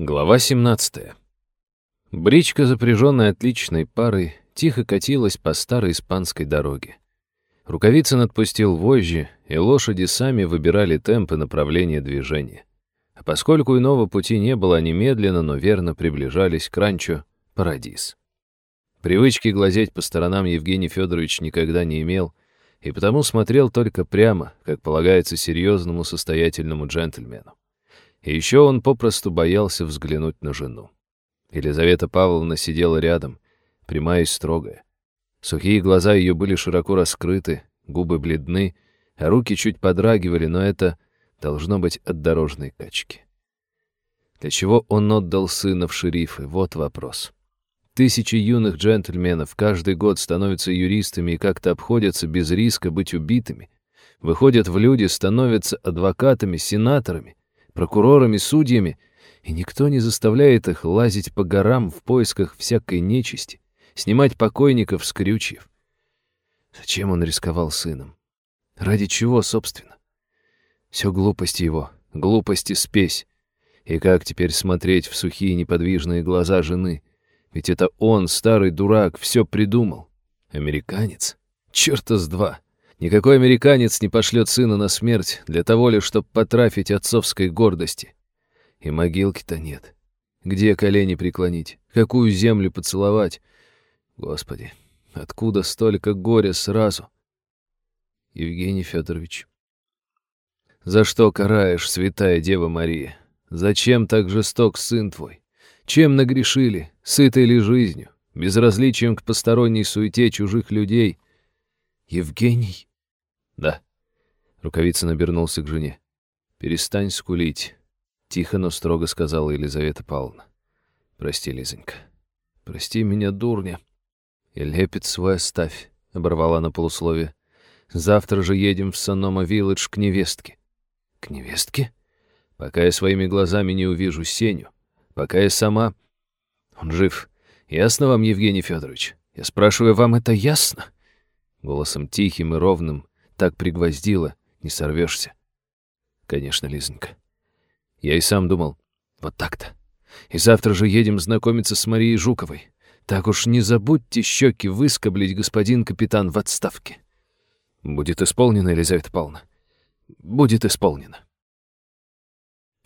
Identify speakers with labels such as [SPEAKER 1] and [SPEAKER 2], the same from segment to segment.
[SPEAKER 1] Глава 17. Бричка, запряженная отличной парой, тихо катилась по старой испанской дороге. Рукавицын отпустил вожжи, и лошади сами выбирали темп и направление движения. А поскольку иного пути не было, они медленно, но верно приближались к ранчо Парадис. Привычки глазеть по сторонам Евгений Федорович никогда не имел, и потому смотрел только прямо, как полагается серьезному состоятельному джентльмену. И еще он попросту боялся взглянуть на жену. Елизавета Павловна сидела рядом, прямая и строгая. Сухие глаза ее были широко раскрыты, губы бледны, а руки чуть подрагивали, но это должно быть от дорожной качки. Для чего он отдал сына в шерифы? Вот вопрос. Тысячи юных джентльменов каждый год становятся юристами и как-то обходятся без риска быть убитыми. Выходят в люди, становятся адвокатами, сенаторами прокурорами, судьями, и никто не заставляет их лазить по горам в поисках всякой нечисти, снимать покойников с крючьев. Зачем он рисковал сыном? Ради чего, собственно? Все глупости его, глупости спесь. И как теперь смотреть в сухие неподвижные глаза жены? Ведь это он, старый дурак, все придумал. Американец? Чёрта с два! Никакой американец не пошлет сына на смерть для того лишь, чтобы потрафить отцовской гордости. И могилки-то нет. Где колени преклонить? Какую землю поцеловать? Господи, откуда столько горя сразу? Евгений Федорович. За что караешь, святая Дева Мария? Зачем так жесток сын твой? Чем нагрешили, сытой ли жизнью, безразличием к посторонней суете чужих людей? Евгений? «Да». Рукавицын обернулся к жене. «Перестань скулить», — тихо, но строго сказала Елизавета Павловна. «Прости, Лизонька. Прости меня, дурня». «И лепет свой оставь», — оборвала на полусловие. «Завтра же едем в Санома-Вилледж к невестке». «К невестке?» «Пока я своими глазами не увижу Сеню. Пока я сама...» «Он жив. Ясно вам, Евгений Федорович? Я спрашиваю, вам это ясно?» Голосом тихим и ровным, так пригвоздило, не сорвешься. Конечно, Лизонька. Я и сам думал, вот так-то. И завтра же едем знакомиться с Марией Жуковой. Так уж не забудьте щеки выскоблить, господин капитан, в отставке. Будет исполнено, Елизавета Павловна. Будет исполнено.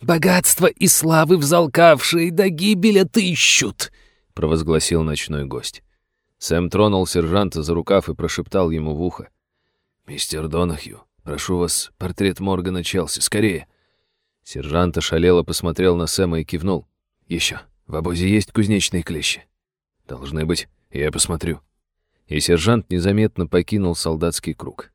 [SPEAKER 2] «Богатство и славы взалкавшие до гибели отыщут!» — провозгласил ночной гость.
[SPEAKER 1] Сэм тронул сержанта за рукав и прошептал ему в ухо. «Мистер Донахью, прошу вас, портрет Моргана Челси, скорее!» Сержант ошалело посмотрел на Сэма и кивнул. «Еще, в обозе есть кузнечные клещи?» «Должны быть, я посмотрю». И сержант незаметно покинул солдатский круг.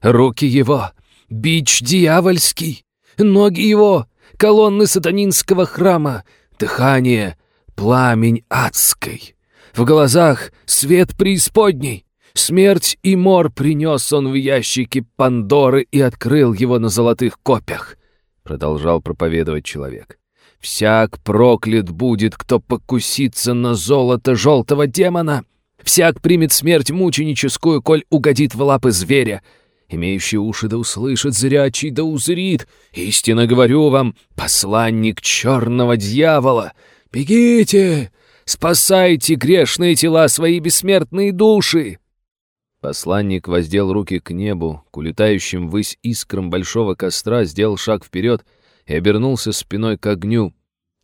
[SPEAKER 2] «Руки его! Бич дьявольский! Ноги его! Колонны сатанинского храма! Дыхание! Пламень адской! В глазах свет преисподней! Смерть и мор принес он в ящике Пандоры и открыл его на золотых копьях, продолжал проповедовать человек. Всяк проклят будет, кто покусится на золото желтого демона. Всяк примет смерть мученическую, коль угодит в лапы зверя. Имеющий уши да услышит, зрячий да узрит. Истинно говорю вам, посланник черного дьявола. Бегите, спасайте грешные тела свои бессмертные души.
[SPEAKER 1] Посланник воздел руки к небу, к улетающим ввысь искрам большого костра, сделал шаг вперед и обернулся спиной к огню.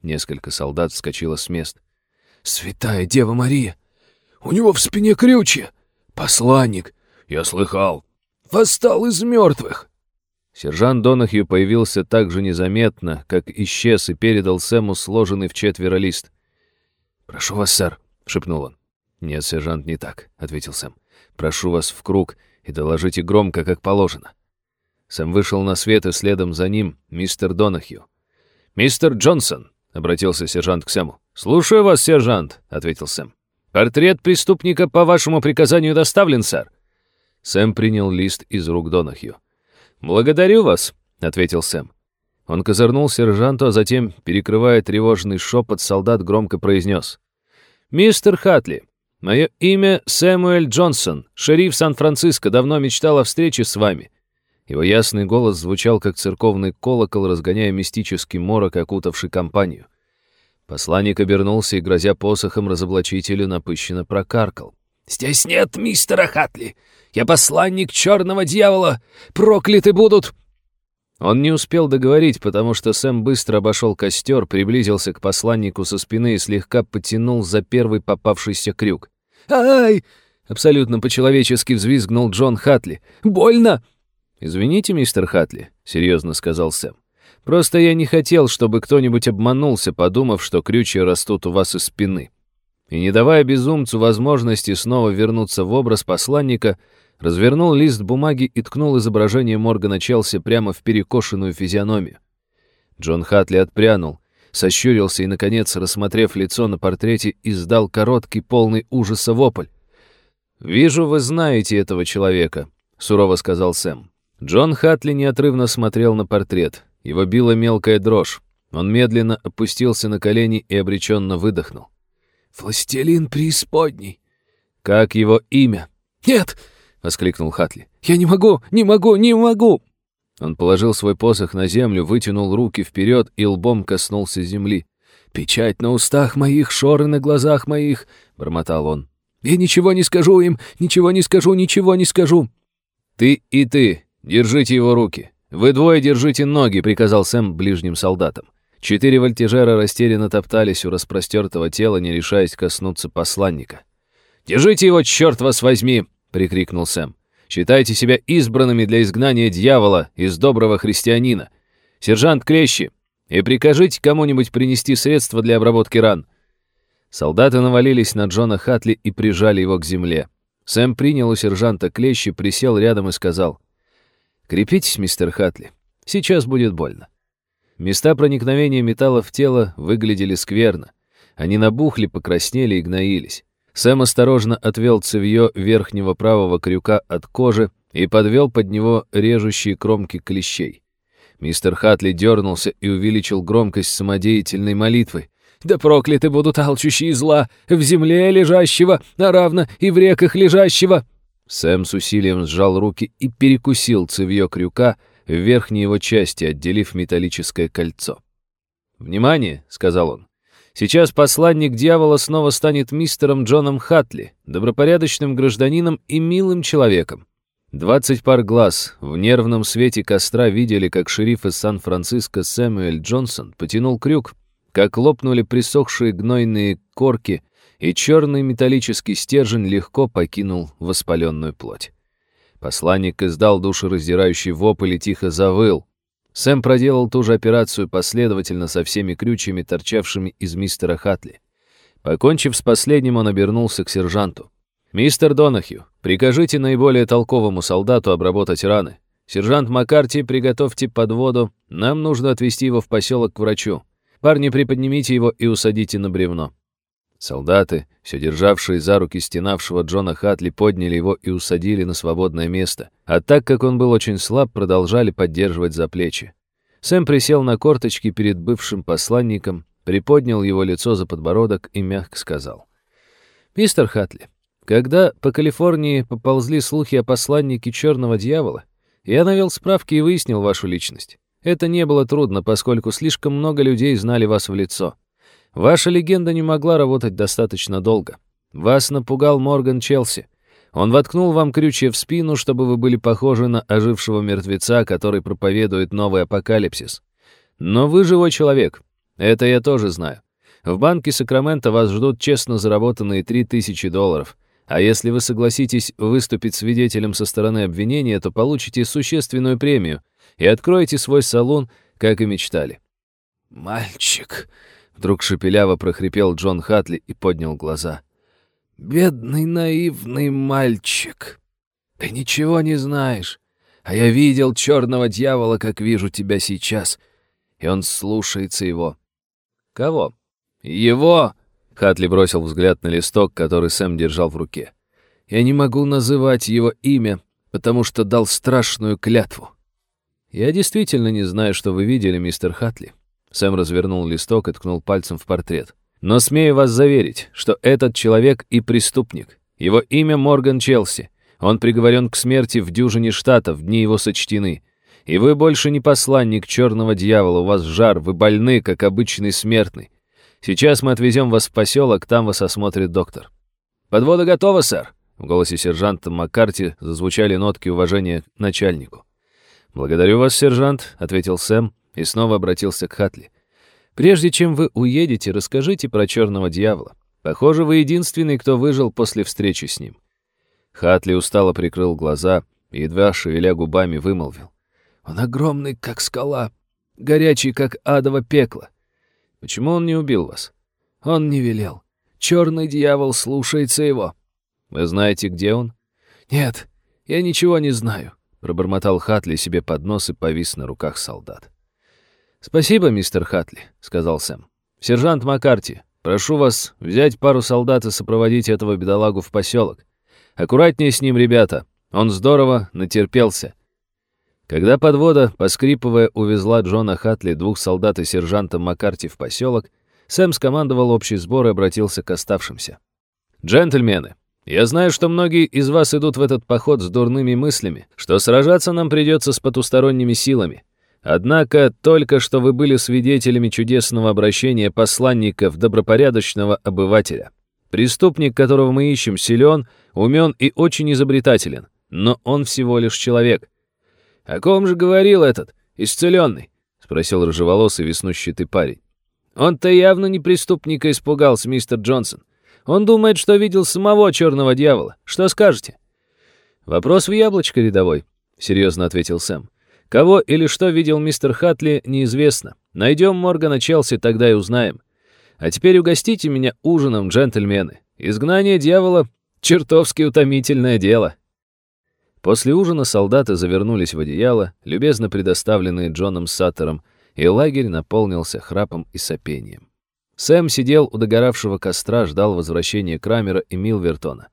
[SPEAKER 1] Несколько солдат вскочило с мест.
[SPEAKER 2] «Святая Дева Мария! У него в спине крючья! Посланник! Я слыхал! Восстал из мертвых!»
[SPEAKER 1] Сержант Донахью появился так же незаметно, как исчез и передал Сэму сложенный в четверо лист.
[SPEAKER 2] «Прошу вас, сэр», — шепнул он.
[SPEAKER 1] «Нет, сержант, не так», — ответил Сэм. Прошу вас в круг и доложите громко, как положено». Сэм вышел на свет, и следом за ним мистер Донахью. «Мистер Джонсон», — обратился сержант к Сэму. «Слушаю вас, сержант», — ответил Сэм. «Портрет преступника по вашему приказанию доставлен, сэр». Сэм принял лист из рук Донахью. «Благодарю вас», — ответил Сэм. Он козырнул сержанту, а затем, перекрывая тревожный шепот, солдат громко произнес. «Мистер Хатли, Мое имя Сэмуэль Джонсон, шериф Сан-Франциско, давно мечтал о встрече с вами». Его ясный голос звучал, как церковный колокол, разгоняя мистический морок, окутавший компанию. Посланник обернулся и, грозя посохом разоблачителю, напыщенно прокаркал.
[SPEAKER 2] «Здесь нет мистера Хатли! Я посланник черного дьявола! Прокляты будут!»
[SPEAKER 1] Он не успел договорить, потому что Сэм быстро обошел костер, приблизился к посланнику со спины и слегка потянул за первый попавшийся крюк.
[SPEAKER 2] «Ай!» — абсолютно по-человечески взвизгнул Джон Хатли. «Больно!»
[SPEAKER 1] «Извините, мистер Хатли», — серьезно сказал Сэм. «Просто я не хотел, чтобы кто-нибудь обманулся, подумав, что крючья растут у вас из спины». И не давая безумцу возможности снова вернуться в образ посланника, развернул лист бумаги и ткнул изображение Моргана Челси прямо в перекошенную физиономию. Джон Хатли отпрянул, сощурился и, наконец, рассмотрев лицо на портрете, издал короткий, полный ужаса вопль. «Вижу, вы знаете этого человека», — сурово сказал Сэм. Джон Хатли неотрывно смотрел на портрет. Его била мелкая дрожь. Он медленно опустился на колени и обреченно выдохнул.
[SPEAKER 2] «Властелин преисподней!»
[SPEAKER 1] «Как его имя?»
[SPEAKER 2] «Нет!» — воскликнул Хатли. «Я не могу, не могу, не могу!»
[SPEAKER 1] Он положил свой посох на землю, вытянул руки вперед и лбом коснулся земли.
[SPEAKER 2] «Печать на устах моих, шоры на глазах моих!» — бормотал он. «Я ничего не скажу им, ничего не скажу, ничего не скажу!»
[SPEAKER 1] «Ты и ты, держите его руки! Вы двое держите ноги!» — приказал Сэм ближним солдатам. Четыре вольтежера растерянно топтались у распростертого тела, не решаясь коснуться посланника. «Держите его, черт вас возьми!» — прикрикнул Сэм. «Считайте себя избранными для изгнания дьявола из доброго христианина. Сержант Клещи, и прикажите кому-нибудь принести средства для обработки ран». Солдаты навалились на Джона Хатли и прижали его к земле. Сэм принял у сержанта Клещи, присел рядом и сказал. «Крепитесь, мистер Хатли. Сейчас будет больно». Места проникновения металла в тело выглядели скверно. Они набухли, покраснели и гноились. Сэм осторожно отвел цевьё верхнего правого крюка от кожи и подвел под него режущие кромки клещей. Мистер Хатли дернулся и увеличил громкость самодеятельной молитвы.
[SPEAKER 2] «Да прокляты будут алчущие зла, в земле лежащего, а равно и в реках лежащего!»
[SPEAKER 1] Сэм с усилием сжал руки и перекусил цевьё крюка в верхней его части, отделив металлическое кольцо. «Внимание!» — сказал он. Сейчас посланник дьявола снова станет мистером Джоном Хатли, добропорядочным гражданином и милым человеком. Двадцать пар глаз в нервном свете костра видели, как шериф из Сан-Франциско Сэмюэль Джонсон потянул крюк, как лопнули присохшие гнойные корки, и черный металлический стержень легко покинул воспаленную плоть. Посланник издал душераздирающий вопль и тихо завыл, Сэм проделал ту же операцию последовательно со всеми крючьями, торчавшими из мистера Хатли. Покончив с последним, он обернулся к сержанту. «Мистер Донахью, прикажите наиболее толковому солдату обработать раны. Сержант Маккарти, приготовьте подводу. Нам нужно отвезти его в поселок к врачу. Парни, приподнимите его и усадите на бревно». Солдаты, все державшие за руки стенавшего Джона Хатли, подняли его и усадили на свободное место, а так как он был очень слаб, продолжали поддерживать за плечи. Сэм присел на корточки перед бывшим посланником, приподнял его лицо за подбородок и мягко сказал. «Мистер Хатли, когда по Калифорнии поползли слухи о посланнике черного дьявола, я навел справки и выяснил вашу личность. Это не было трудно, поскольку слишком много людей знали вас в лицо. Ваша легенда не могла работать достаточно долго. Вас напугал Морган Челси. Он воткнул вам крючья в спину, чтобы вы были похожи на ожившего мертвеца, который проповедует новый апокалипсис. Но вы живой человек. Это я тоже знаю. В банке Сакрамента вас ждут честно заработанные 3000 долларов. А если вы согласитесь выступить свидетелем со стороны обвинения, то получите существенную премию и откроете свой салон, как и мечтали.
[SPEAKER 2] «Мальчик», Вдруг шепеляво прохрипел Джон Хатли и поднял глаза. «Бедный наивный мальчик! Ты ничего не знаешь, а я видел черного дьявола, как вижу тебя сейчас, и он слушается его».
[SPEAKER 1] «Кого?»
[SPEAKER 2] «Его!»
[SPEAKER 1] — Хатли бросил взгляд на листок, который Сэм держал в руке.
[SPEAKER 2] «Я не могу называть его имя, потому что дал страшную клятву».
[SPEAKER 1] «Я действительно не знаю, что вы видели, мистер Хатли. Сэм развернул листок и ткнул пальцем в портрет. «Но смею вас заверить, что этот человек и преступник. Его имя Морган Челси. Он приговорен к смерти в дюжине штатов, дни его сочтены. И вы больше не посланник черного дьявола, у вас жар, вы больны, как обычный смертный. Сейчас мы отвезем вас в поселок, там вас осмотрит доктор». «Подвода готова, сэр!» В голосе сержанта Маккарти зазвучали нотки уважения к начальнику. «Благодарю вас, сержант», — ответил Сэм и снова обратился к Хатли. «Прежде чем вы уедете, расскажите про черного дьявола. Похоже, вы единственный, кто выжил после встречи с ним». Хатли устало прикрыл глаза и, едва шевеля губами, вымолвил. «Он огромный, как скала, горячий, как адово пекло. Почему он не убил вас?» «Он не велел. Черный дьявол слушается его». «Вы знаете, где он?» «Нет, я ничего не знаю», — пробормотал Хатли себе под нос и повис на руках солдат. «Спасибо, мистер Хатли», — сказал Сэм. «Сержант Маккарти, прошу вас взять пару солдат и сопроводить этого бедолагу в поселок. Аккуратнее с ним, ребята, он здорово натерпелся». Когда подвода, поскрипывая, увезла Джона Хатли, двух солдат и сержанта Маккарти в поселок, Сэм скомандовал общий сбор и обратился к оставшимся. «Джентльмены, я знаю, что многие из вас идут в этот поход с дурными мыслями, что сражаться нам придется с потусторонними силами. Однако только что вы были свидетелями чудесного обращения посланника в добропорядочного обывателя. Преступник, которого мы ищем, силен, умен и очень изобретателен, но он всего лишь человек. «О ком же говорил этот, исцеленный?» — спросил рыжеволосый веснущатый парень. «Он-то явно не преступника испугался, мистер Джонсон. Он думает, что видел самого черного дьявола. Что скажете?» «Вопрос в яблочко рядовой», — серьезно ответил Сэм. «Кого или что видел мистер Хатли, неизвестно. Найдем Моргана Челси, тогда и узнаем. А теперь угостите меня ужином, джентльмены. Изгнание дьявола — чертовски утомительное дело». После ужина солдаты завернулись в одеяло, любезно предоставленные Джоном Саттером, и лагерь наполнился храпом и сопением. Сэм сидел у догоравшего костра, ждал возвращения Крамера и Милвертона.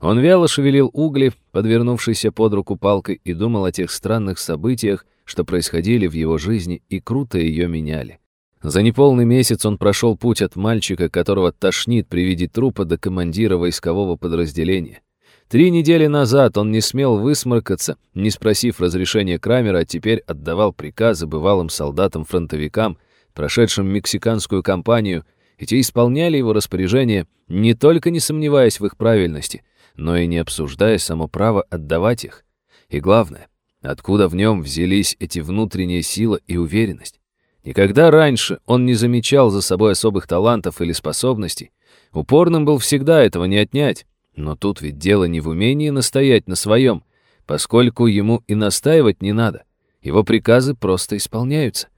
[SPEAKER 1] Он вяло шевелил угли, подвернувшейся под руку палкой, и думал о тех странных событиях, что происходили в его жизни и круто ее меняли. За неполный месяц он прошел путь от мальчика, которого тошнит при виде трупа, до командира войскового подразделения. Три недели назад он не смел высморкаться, не спросив разрешения Крамера, а теперь отдавал приказы бывалым солдатам-фронтовикам, прошедшим мексиканскую кампанию, и те исполняли его распоряжения, не только не сомневаясь в их правильности, но и не обсуждая само право отдавать их. И главное, откуда в нем взялись эти внутренние сила и уверенность. Никогда раньше он не замечал за собой особых талантов или способностей. Упорным был всегда, этого не отнять. Но тут ведь дело не в умении настоять на своем, поскольку ему и настаивать не надо. Его приказы просто исполняются.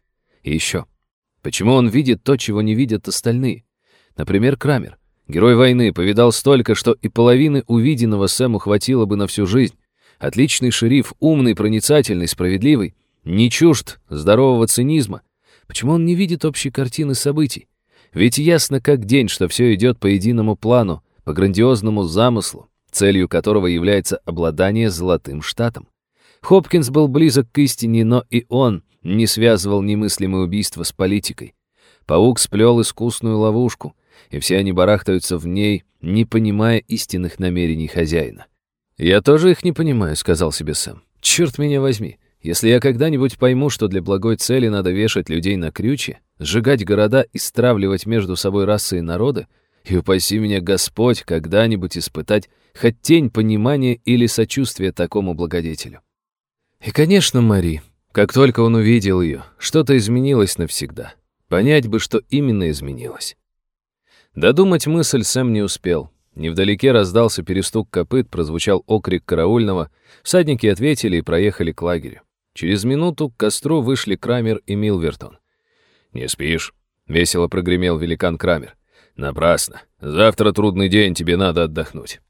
[SPEAKER 1] И еще. Почему он видит то, чего не видят остальные? Например, Крамер. Герой войны, повидал столько, что и половины увиденного Сэму хватило бы на всю жизнь. Отличный шериф, умный, проницательный, справедливый, не чужд здорового цинизма. Почему он не видит общей картины событий? Ведь ясно как день, что все идет по единому плану, по грандиозному замыслу, целью которого является обладание золотым штатом. Хопкинс был близок к истине, но и он не связывал немыслимое убийство с политикой. Паук сплел искусную ловушку, и все они барахтаются в ней, не понимая истинных намерений хозяина. «Я тоже их не понимаю», — сказал себе Сэм. «Черт меня возьми, если я когда-нибудь пойму, что для благой цели надо вешать людей на крючи, сжигать города и стравливать между собой расы и народы, и упаси меня Господь когда-нибудь испытать хоть тень понимания или сочувствия такому благодетелю». И, конечно, Мари, как только он увидел ее, что-то изменилось навсегда. Понять бы, что именно изменилось. Додумать мысль Сэм не успел. Невдалеке раздался перестук копыт, прозвучал окрик караульного. Всадники ответили и проехали к лагерю. Через минуту к костру вышли Крамер и Милвертон. «Не спишь?» — весело прогремел великан Крамер. «Напрасно. Завтра трудный день, тебе надо отдохнуть».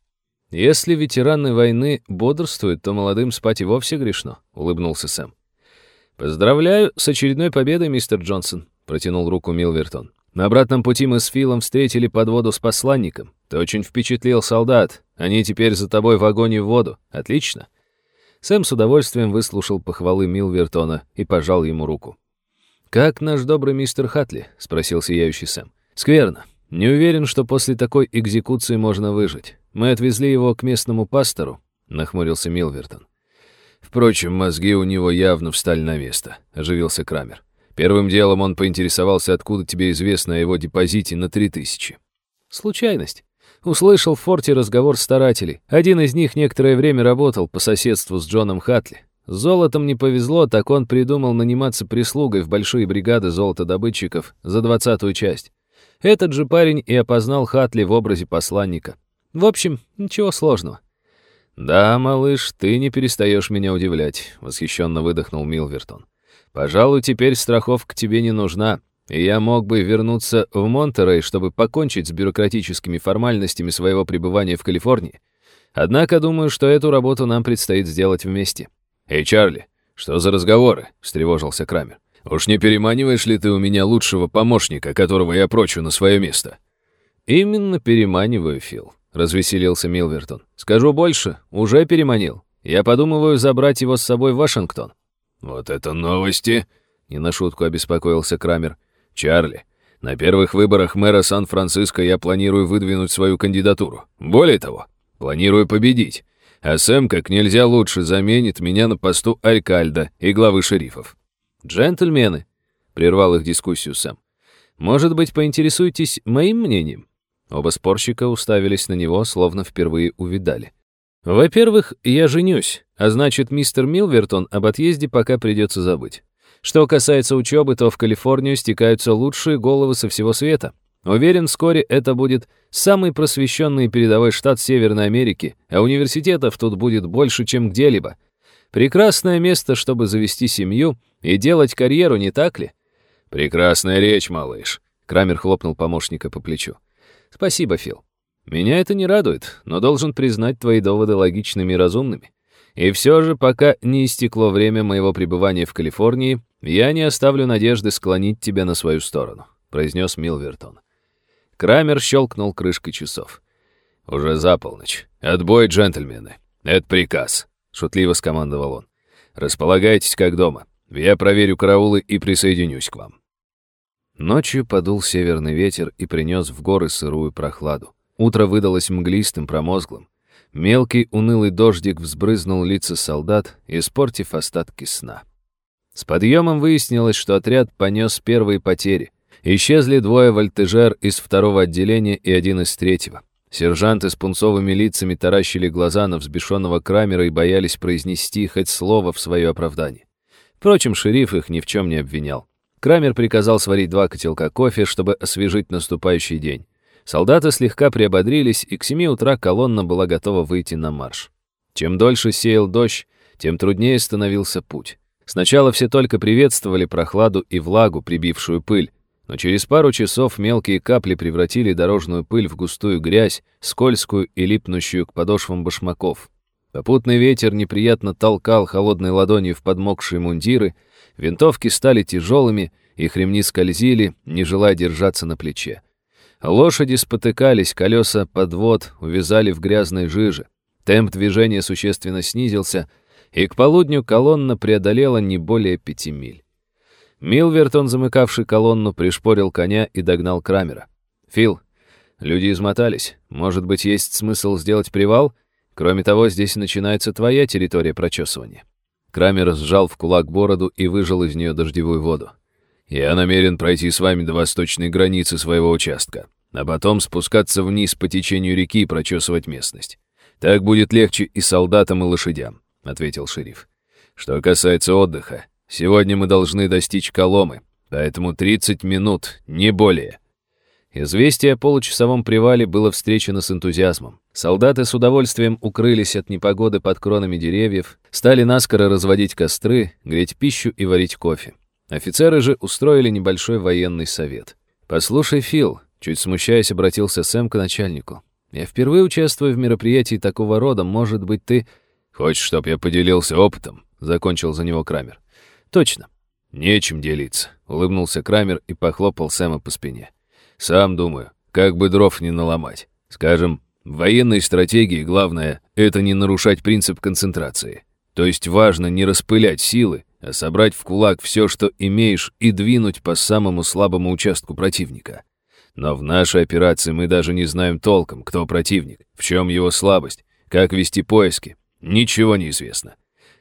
[SPEAKER 1] «Если ветераны войны бодрствуют, то молодым спать и вовсе грешно», — улыбнулся Сэм. «Поздравляю с очередной победой, мистер Джонсон», — протянул руку Милвертон. «На обратном пути мы с Филом встретили подводу с посланником. Ты очень впечатлил солдат. Они теперь за тобой в огонь и в воду. Отлично». Сэм с удовольствием выслушал похвалы Милвертона и пожал ему руку. «Как наш добрый мистер Хатли?» — спросил сияющий Сэм. «Скверно. Не уверен, что после такой экзекуции можно выжить. Мы отвезли его к местному пастору», — нахмурился Милвертон. Впрочем, мозги у него явно встали на место, оживился Крамер. Первым делом он поинтересовался, откуда тебе известно о его депозите на 3000.
[SPEAKER 2] Случайность. Услышал в форте разговор старателей. Один из них некоторое время работал по соседству с Джоном Хатли. С золотом не повезло, так он придумал наниматься прислугой в большие бригады золотодобытчиков за двадцатую часть. Этот же парень и опознал Хатли в образе посланника. В общем, ничего сложного.
[SPEAKER 1] «Да, малыш, ты не перестаешь меня удивлять», — восхищенно выдохнул Милвертон. «Пожалуй, теперь страховка тебе не нужна, и я мог бы вернуться в Монтерей, чтобы покончить с бюрократическими формальностями своего пребывания в Калифорнии. Однако думаю, что эту работу нам предстоит сделать вместе». «Эй, Чарли, что за разговоры?» — встревожился Крамер. «Уж не переманиваешь ли ты у меня лучшего помощника, которого я прочу на свое место?»
[SPEAKER 2] «Именно переманиваю, Фил», — развеселился Милвертон. «Скажу больше, уже переманил. Я подумываю забрать его с собой в Вашингтон».
[SPEAKER 1] «Вот это новости!» — не на шутку обеспокоился Крамер. «Чарли, на первых выборах мэра Сан-Франциско я планирую выдвинуть свою кандидатуру. Более того, планирую победить. А Сэм как нельзя лучше заменит меня на посту Алькальда и главы шерифов».
[SPEAKER 2] «Джентльмены», — прервал их дискуссию Сэм, «может быть, поинтересуетесь моим мнением?» Оба спорщика уставились на него, словно впервые увидали. «Во-первых, я женюсь, а значит, мистер Милвертон об отъезде пока придется забыть. Что касается учебы, то в Калифорнию стекаются лучшие головы со всего света. Уверен, вскоре это будет самый просвещенный передовой штат Северной Америки, а университетов тут будет больше, чем где-либо. Прекрасное место, чтобы завести семью и делать карьеру, не так ли?
[SPEAKER 1] Прекрасная речь, малыш.
[SPEAKER 2] Крамер хлопнул помощника по плечу. Спасибо, Фил. Меня это не радует, но должен признать твои доводы логичными и разумными. И все же, пока не истекло время моего пребывания в Калифорнии, я не оставлю надежды склонить тебя на свою сторону», — произнес Милвертон. Крамер щелкнул крышкой часов.
[SPEAKER 1] «Уже за полночь. Отбой, джентльмены. Это приказ», — шутливо скомандовал он. «Располагайтесь как дома. Я проверю караулы и присоединюсь к вам».
[SPEAKER 2] Ночью подул северный ветер и принес в горы сырую прохладу. Утро выдалось мглистым, промозглым. Мелкий унылый дождик взбрызнул лица солдат, испортив остатки сна. С подъемом выяснилось, что отряд понес первые потери. Исчезли двое вольтежер из второго отделения и один из третьего. Сержанты с пунцовыми лицами таращили глаза на взбешенного Крамера и боялись произнести хоть слово в свое оправдание. Впрочем, шериф их ни в чем не обвинял. Крамер приказал сварить два котелка кофе, чтобы освежить наступающий день. Солдаты слегка приободрились, и к семи утра колонна была готова выйти на марш. Чем дольше сеял дождь, тем труднее становился путь. Сначала все только приветствовали прохладу и влагу, прибившую пыль, но через пару часов мелкие капли превратили дорожную пыль в густую грязь, скользкую и липнущую к подошвам башмаков. Попутный ветер неприятно толкал холодной ладонью в подмокшие мундиры, Винтовки стали тяжелыми, их ремни скользили, не желая держаться на плече. Лошади спотыкались, колеса подвод увязали в грязной жиже. Темп движения существенно снизился, и к полудню колонна преодолела не более пяти миль. Милвертон, замыкавший колонну, пришпорил коня и догнал Крамера. «Фил, люди измотались. Может быть, есть смысл сделать привал? Кроме того, здесь начинается твоя территория прочесывания». Крамер сжал в кулак бороду и выжал из нее дождевую воду. «Я намерен пройти с вами до восточной границы своего участка, а потом спускаться вниз по течению реки и прочесывать местность. Так будет легче и солдатам, и лошадям», — ответил шериф. «Что касается отдыха, сегодня мы должны достичь Коломы, поэтому 30 минут, не более». Известие о получасовом привале было встречено с энтузиазмом. Солдаты с удовольствием укрылись от непогоды под кронами деревьев, стали наскоро разводить костры, греть пищу и варить кофе. Офицеры же устроили небольшой военный совет. «Послушай, Фил», — чуть смущаясь, обратился Сэм к начальнику. «Я впервые участвую в мероприятии такого рода, может быть, ты...»
[SPEAKER 1] «Хочешь, чтоб я поделился опытом?» — закончил за него Крамер.
[SPEAKER 2] «Точно».
[SPEAKER 1] «Нечем делиться», — улыбнулся Крамер и похлопал Сэма по спине. Сам думаю, как бы дров не наломать. Скажем, в военной стратегии главное — это не нарушать принцип концентрации. То есть важно не распылять силы, а собрать в кулак все, что имеешь, и двинуть по самому слабому участку противника. Но в нашей операции мы даже не знаем толком, кто противник, в чем его слабость, как вести поиски. Ничего не известно.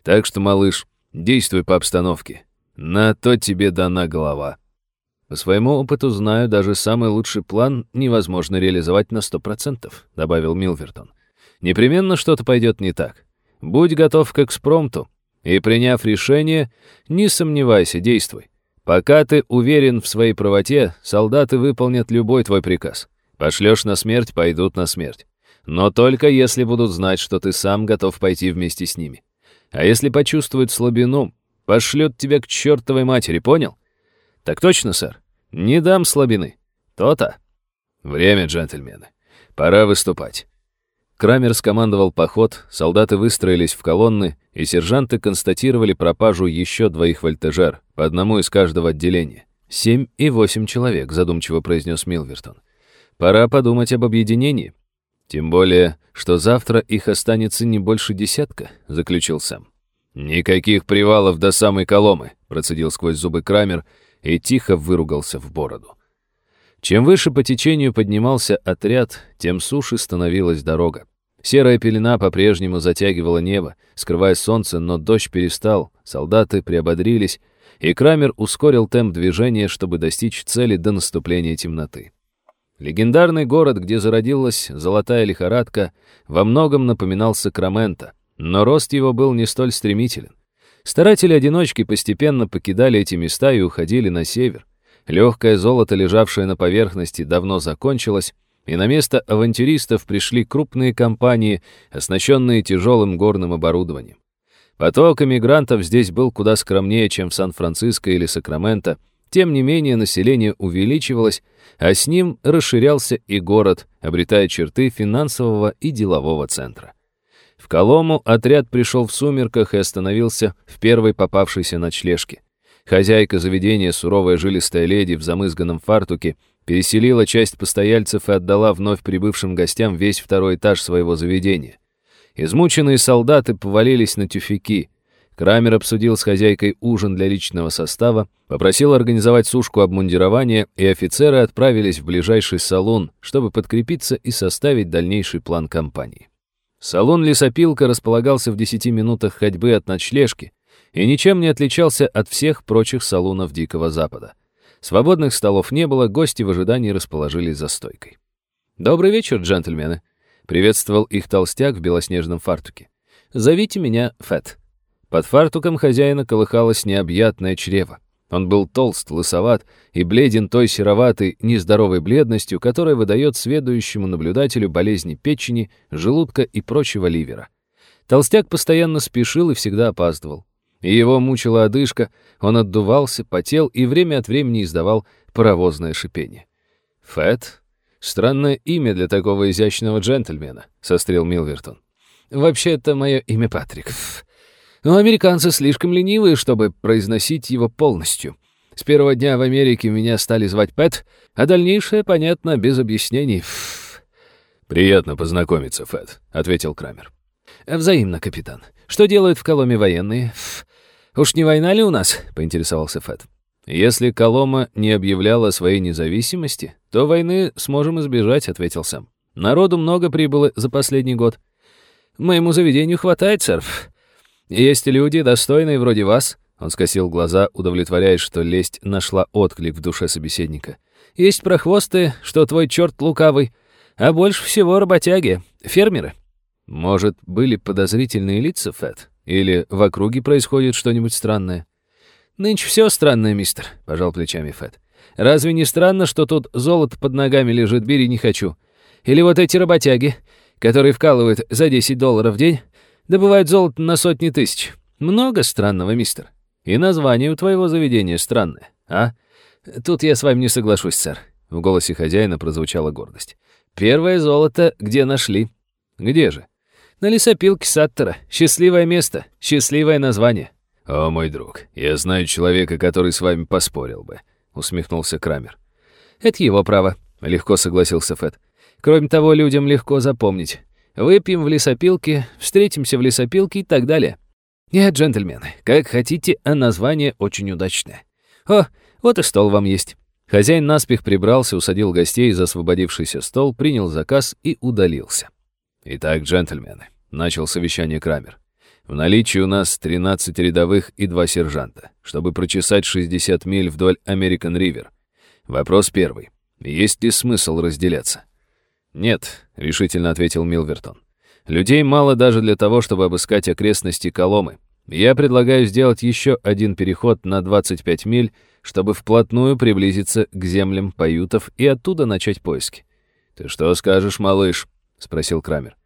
[SPEAKER 1] Так что, малыш, действуй по обстановке. На то тебе дана голова. По своему опыту знаю, даже самый лучший план невозможно реализовать на сто процентов, добавил Милвертон. Непременно что-то пойдет не так. Будь готов к экспромту, и, приняв решение, не сомневайся, действуй. Пока ты уверен в своей правоте, солдаты выполнят любой твой приказ. Пошлешь на смерть, пойдут на смерть. Но только если будут знать, что ты сам готов пойти вместе с ними. А если почувствуют слабину, пошлют тебя к чертовой матери, понял? Так точно, сэр. Не дам слабины. То-то. Время, джентльмены. Пора выступать. Крамер скомандовал поход, солдаты выстроились в колонны, и сержанты констатировали пропажу еще двоих вольтежер, по одному из каждого отделения. «Семь и восемь человек», — задумчиво произнес Милвертон. «Пора подумать об объединении. Тем более, что завтра их останется не больше десятка», — заключил сам. «Никаких привалов до самой Коломы», — процедил сквозь зубы Крамер и тихо выругался в бороду. Чем выше по течению поднимался отряд, тем суше становилась дорога. Серая пелена по-прежнему затягивала небо, скрывая солнце, но дождь перестал, солдаты приободрились, и Крамер ускорил темп движения, чтобы достичь цели до наступления темноты. Легендарный город, где зародилась золотая лихорадка, во многом напоминал Сакраменто, но рост его был не столь стремителен. Старатели-одиночки постепенно покидали эти места и уходили на север. Легкое золото, лежавшее на поверхности, давно закончилось, и на место авантюристов пришли крупные компании, оснащенные тяжелым горным оборудованием. Поток эмигрантов здесь был куда скромнее, чем в Сан-Франциско или Сакраменто, тем не менее население увеличивалось, а с ним расширялся и город, обретая черты финансового и делового центра. В Колому отряд пришел в сумерках и остановился в первой попавшейся ночлежке. Хозяйка заведения, суровая жилистая леди в замызганном фартуке, переселила часть постояльцев и отдала вновь прибывшим гостям весь второй этаж своего заведения. Измученные солдаты повалились на тюфяки. Крамер обсудил с хозяйкой ужин для личного состава, попросил организовать сушку обмундирования, и офицеры отправились в ближайший салон, чтобы подкрепиться и составить дальнейший план кампании. Салон «Лесопилка» располагался в 10 минутах ходьбы от ночлежки и ничем не отличался от всех прочих салонов Дикого Запада. Свободных столов не было, гости в ожидании расположились за стойкой. «Добрый вечер, джентльмены», — приветствовал их толстяк в белоснежном фартуке. «Зовите меня Фэт». Под фартуком хозяина колыхалось необъятное чрево. Он был толст, лысоват и бледен той сероватой, нездоровой бледностью, которая выдает сведущему наблюдателю болезни печени, желудка и прочего ливера. Толстяк постоянно спешил и всегда опаздывал и его мучила одышка, он отдувался, потел и время от времени издавал паровозное шипение. «Фэт? Странное имя для такого изящного джентльмена», — сострил Милвертон. «Вообще, это мое имя Патрик. Но американцы слишком ленивые, чтобы произносить его полностью. С первого дня в Америке меня стали звать Пэт, а дальнейшее, понятно, без объяснений. «Приятно познакомиться, Фэт», — ответил Крамер.
[SPEAKER 2] «Взаимно, капитан. Что делают в Коломе военные? «Уж не война ли у нас?» — поинтересовался Фэт.
[SPEAKER 1] «Если Колома не объявляла своей независимости, то войны сможем избежать», — ответил сам. «Народу много прибыло за последний год».
[SPEAKER 2] «Моему заведению хватает, сэр. Есть люди, достойные вроде вас». Он скосил глаза, удовлетворяясь, что лесть нашла отклик в душе собеседника. «Есть прохвосты, что твой черт лукавый, а больше всего работяги, фермеры».
[SPEAKER 1] «Может, были подозрительные лица, Фэт?» Или в округе происходит что-нибудь странное?
[SPEAKER 2] Нынче все странное, мистер, пожал плечами Фэт. Разве не странно, что тут золото под ногами лежит, бери не хочу? Или вот эти работяги, которые вкалывают за 10 долларов в день, добывают золото на сотни тысяч. Много странного, мистер. И название у твоего заведения странное, а? Тут я с вами не соглашусь, сэр. В голосе хозяина прозвучала гордость. Первое золото где нашли? Где же? На лесопилке Саттера. Счастливое место, счастливое название.
[SPEAKER 1] «О, мой друг, я знаю человека, который с вами поспорил бы», — усмехнулся Крамер.
[SPEAKER 2] «Это его право», — легко согласился Фэт. «Кроме того, людям легко запомнить. Выпьем в лесопилке, встретимся в лесопилке и так далее. Нет, джентльмены, как хотите, а название очень удачное. О, вот и стол вам есть».
[SPEAKER 1] Хозяин наспех прибрался, усадил гостей за освободившийся стол, принял заказ и удалился. «Итак, джентльмены», — начал совещание Крамер, В наличии у нас 13 рядовых и два сержанта, чтобы прочесать 60 миль вдоль Американ-Ривер. Вопрос первый. Есть ли смысл разделяться? «Нет», — решительно ответил Милвертон. «Людей мало даже для того, чтобы обыскать окрестности Коломы. Я предлагаю сделать еще один переход на 25 миль, чтобы вплотную приблизиться к землям Паютов и оттуда начать поиски. «Ты что скажешь, малыш?» — спросил Крамер.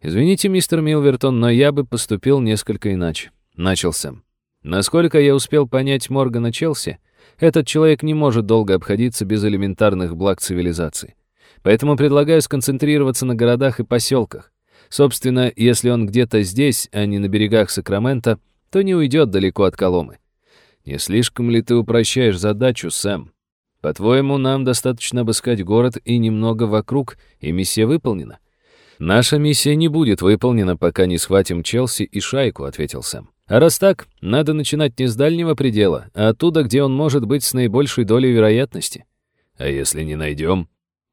[SPEAKER 1] «Извините, мистер Милвертон, но я бы поступил несколько иначе», — начал Сэм. «Насколько я успел понять Моргана Челси, этот человек не может долго обходиться без элементарных благ цивилизации. Поэтому предлагаю сконцентрироваться на городах и поселках. Собственно, если он где-то здесь, а не на берегах Сакрамента, то не уйдет далеко от Коломы. Не слишком ли ты упрощаешь задачу, Сэм? По-твоему, нам достаточно обыскать город и немного вокруг, и миссия выполнена? Наша миссия не будет выполнена, пока не схватим Челси и шайку, ответил Сэм. А раз так, надо начинать не с дальнего предела, а оттуда, где он может быть с наибольшей долей вероятности. А если не найдем?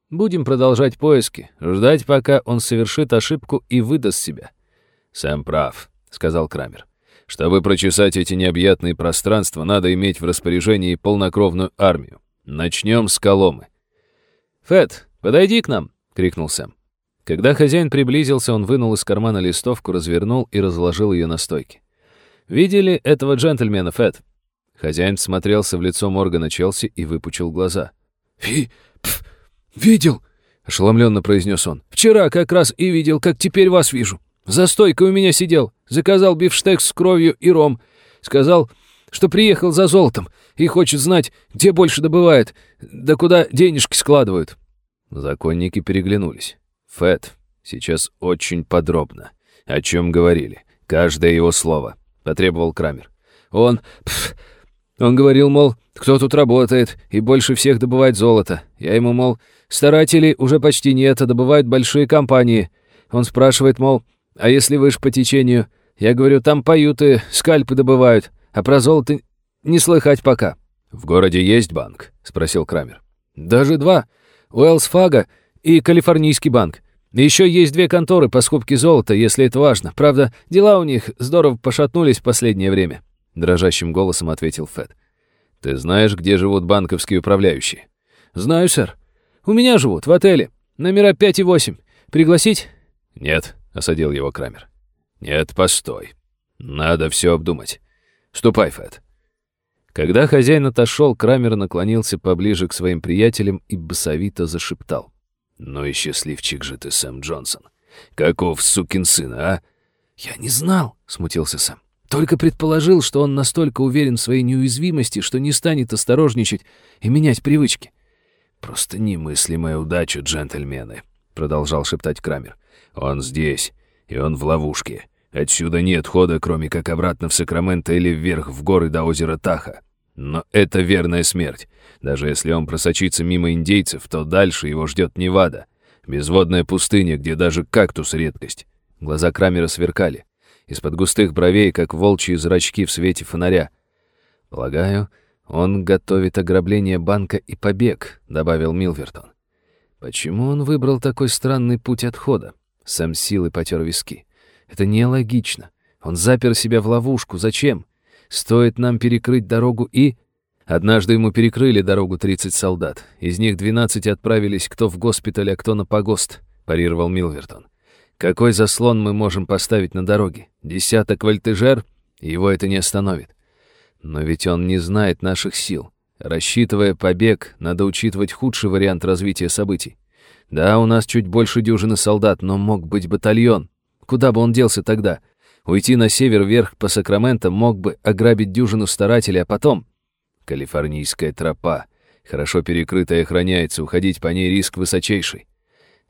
[SPEAKER 1] Будем продолжать поиски, ждать, пока он совершит ошибку и выдаст себя. «Сэм прав», — сказал Крамер. «Чтобы прочесать эти необъятные пространства, надо иметь в распоряжении полнокровную армию. Начнем с Коломы». «Фэт, подойди к нам!» — крикнул Сэм. Когда хозяин приблизился, он вынул из кармана листовку, развернул и разложил ее на стойке. «Видели этого джентльмена, Фэт?» Хозяин смотрелся в лицо Моргана Челси и выпучил глаза.
[SPEAKER 2] «Ви... Пф, «Видел?» — ошеломленно произнес он. «Вчера как раз и видел, как теперь вас вижу. За стойкой у меня сидел, заказал бифштекс с кровью и ром. Сказал, что приехал за золотом и хочет знать, где больше добывает, да куда денежки складывают».
[SPEAKER 1] Законники переглянулись. «Фэт, сейчас очень подробно. О чем говорили? Каждое его слово», — потребовал Крамер.
[SPEAKER 2] «Он... Пф, он говорил, мол, кто тут работает и больше всех добывает золото. Я ему, мол, Старателей уже почти нет, а добывают большие компании. Он спрашивает, мол, а если выше по течению? Я говорю, там поют и скальпы добывают, а про золото не слыхать пока.
[SPEAKER 1] «В городе есть банк?» — спросил Крамер.
[SPEAKER 2] «Даже два. Уэллс Фага и Калифорнийский банк. Еще есть две конторы по скупке золота, если это важно. Правда, дела у них здорово пошатнулись в последнее время», — дрожащим голосом ответил Фэд.
[SPEAKER 1] «Ты знаешь, где живут банковские управляющие?»
[SPEAKER 2] «Знаю, сэр. У меня живут, в отеле. Номера 5 и 8. Пригласить?»
[SPEAKER 1] «Нет», — осадил его Крамер. «Нет, постой. Надо все обдумать. Ступай, Фэт». Когда хозяин отошел, Крамер наклонился поближе к своим приятелям и басовито зашептал. «Ну и счастливчик же ты, Сэм Джонсон. Каков сукин сын, а?»
[SPEAKER 2] «Я не знал», — смутился Сэм. «Только предположил, что он настолько уверен в своей неуязвимости, что не станет осторожничать и менять привычки.
[SPEAKER 1] «Просто немыслимая удача, джентльмены», — продолжал шептать Крамер. «Он здесь, и он в ловушке. Отсюда нет хода, кроме как обратно в Сакраменто или вверх в горы до озера Таха. Но это верная смерть. Даже если он просочится мимо индейцев, то дальше его ждет Невада. Безводная пустыня, где даже кактус — редкость». Глаза Крамера сверкали. Из-под густых бровей, как волчьи зрачки в свете фонаря. «Полагаю, «Он готовит ограбление банка и побег», — добавил Милвертон. «Почему он выбрал такой странный путь отхода?» Сам силы потер виски. «Это нелогично. Он запер себя в ловушку. Зачем? Стоит нам перекрыть дорогу и...» Однажды ему перекрыли дорогу 30 солдат. Из них 12 отправились кто в госпиталь, а кто на погост, парировал Милвертон. Какой заслон мы можем поставить на дороге? Десяток вольтежер? Его это не остановит. Но ведь он не знает наших сил. Рассчитывая побег, надо учитывать худший вариант развития событий. Да, у нас чуть больше дюжины солдат, но мог быть батальон. Куда бы он делся тогда? Уйти на север вверх по Сакраменто мог бы ограбить дюжину старателей, а потом... Калифорнийская тропа. Хорошо перекрытая и охраняется, уходить по ней риск высочайший.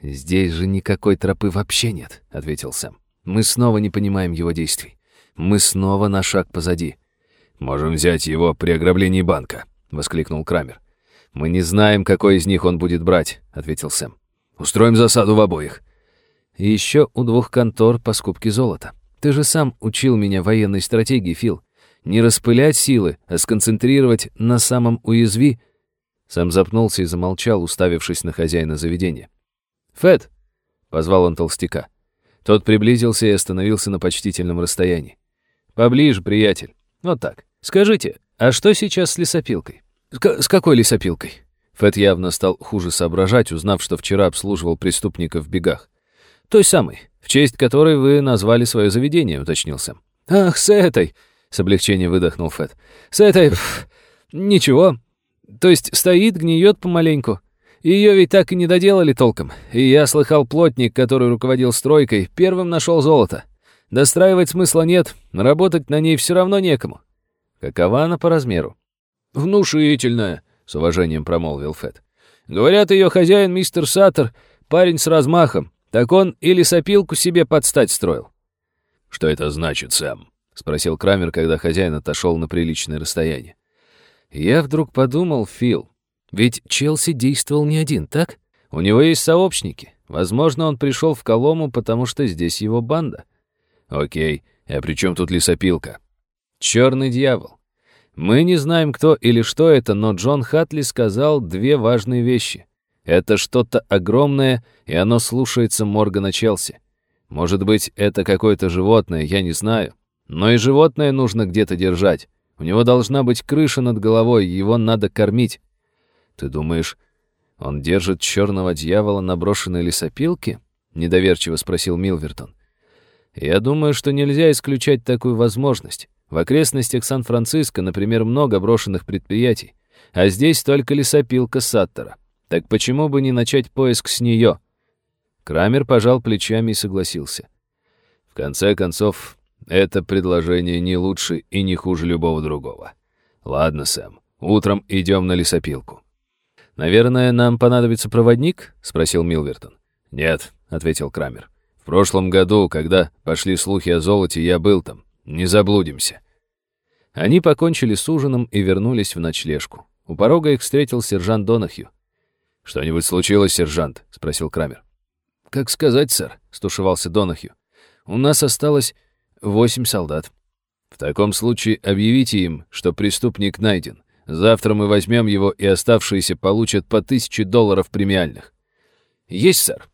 [SPEAKER 1] «Здесь же никакой тропы вообще нет», — ответил Сэм. «Мы снова не понимаем его действий. Мы снова на шаг позади. «Можем взять его при ограблении банка», — воскликнул Крамер.
[SPEAKER 2] «Мы не знаем, какой из них он будет брать», — ответил Сэм.
[SPEAKER 1] «Устроим засаду в обоих».
[SPEAKER 2] «И еще у двух контор по скупке золота. Ты же сам учил меня военной стратегии, Фил. Не распылять силы, а сконцентрировать на самом уязви...» Сэм запнулся и замолчал, уставившись на хозяина заведения. «Фэд!» — позвал он толстяка.
[SPEAKER 1] Тот приблизился и остановился на почтительном расстоянии. «Поближе, приятель. Вот так. Скажите, а что сейчас с лесопилкой?»
[SPEAKER 2] С, с какой лесопилкой?»
[SPEAKER 1] Фэт явно стал хуже соображать, узнав, что вчера обслуживал преступников в бегах.
[SPEAKER 2] «Той самой,
[SPEAKER 1] в честь которой вы назвали свое заведение», — уточнил Сэм.
[SPEAKER 2] «Ах, с этой!» — с облегчением выдохнул Фэт. «С этой... Ничего. То есть стоит, гниет помаленьку. Ее ведь так и не доделали толком. И я слыхал, плотник, который руководил стройкой, первым нашел золото. Достраивать смысла нет, работать на ней все равно некому.
[SPEAKER 1] Какова она по размеру?
[SPEAKER 2] Внушительная, с уважением промолвил Фэт.
[SPEAKER 1] Говорят, ее хозяин мистер Саттер, парень с размахом. Так он или сопилку себе подстать строил.
[SPEAKER 2] Что это значит, Сэм? Спросил Крамер, когда хозяин отошел на приличное расстояние.
[SPEAKER 1] Я вдруг подумал, Фил, ведь Челси действовал не один, так? У него есть сообщники. Возможно, он пришел в Колому, потому что здесь его банда.
[SPEAKER 2] Окей, а при чем тут лесопилка?
[SPEAKER 1] Черный дьявол. Мы не знаем, кто или что это, но Джон Хатли сказал две важные вещи. Это что-то огромное, и оно слушается Моргана Челси. Может быть, это какое-то животное, я не знаю. Но и животное нужно где-то держать. У него должна быть крыша над головой, его надо кормить. «Ты думаешь, он держит черного дьявола на брошенной лесопилке?» — недоверчиво спросил Милвертон. «Я думаю, что нельзя исключать такую возможность. В окрестностях Сан-Франциско, например, много брошенных предприятий, а здесь только лесопилка Саттера. Так почему бы не начать поиск с нее?» Крамер пожал плечами и согласился. «В конце концов, это предложение не лучше и не хуже любого другого. Ладно, Сэм, утром идем на лесопилку». «Наверное, нам понадобится проводник?» — спросил Милвертон.
[SPEAKER 2] «Нет», — ответил Крамер. «В прошлом году, когда пошли слухи о золоте, я был там. Не заблудимся».
[SPEAKER 1] Они покончили с ужином и вернулись в ночлежку. У порога их встретил сержант Донахью.
[SPEAKER 2] «Что-нибудь случилось, сержант?» — спросил Крамер.
[SPEAKER 1] «Как сказать, сэр?» — стушевался Донахью. «У нас осталось восемь солдат».
[SPEAKER 2] «В таком случае объявите им, что преступник найден. Завтра мы возьмем его, и оставшиеся получат по тысяче долларов премиальных».
[SPEAKER 1] «Есть, сэр».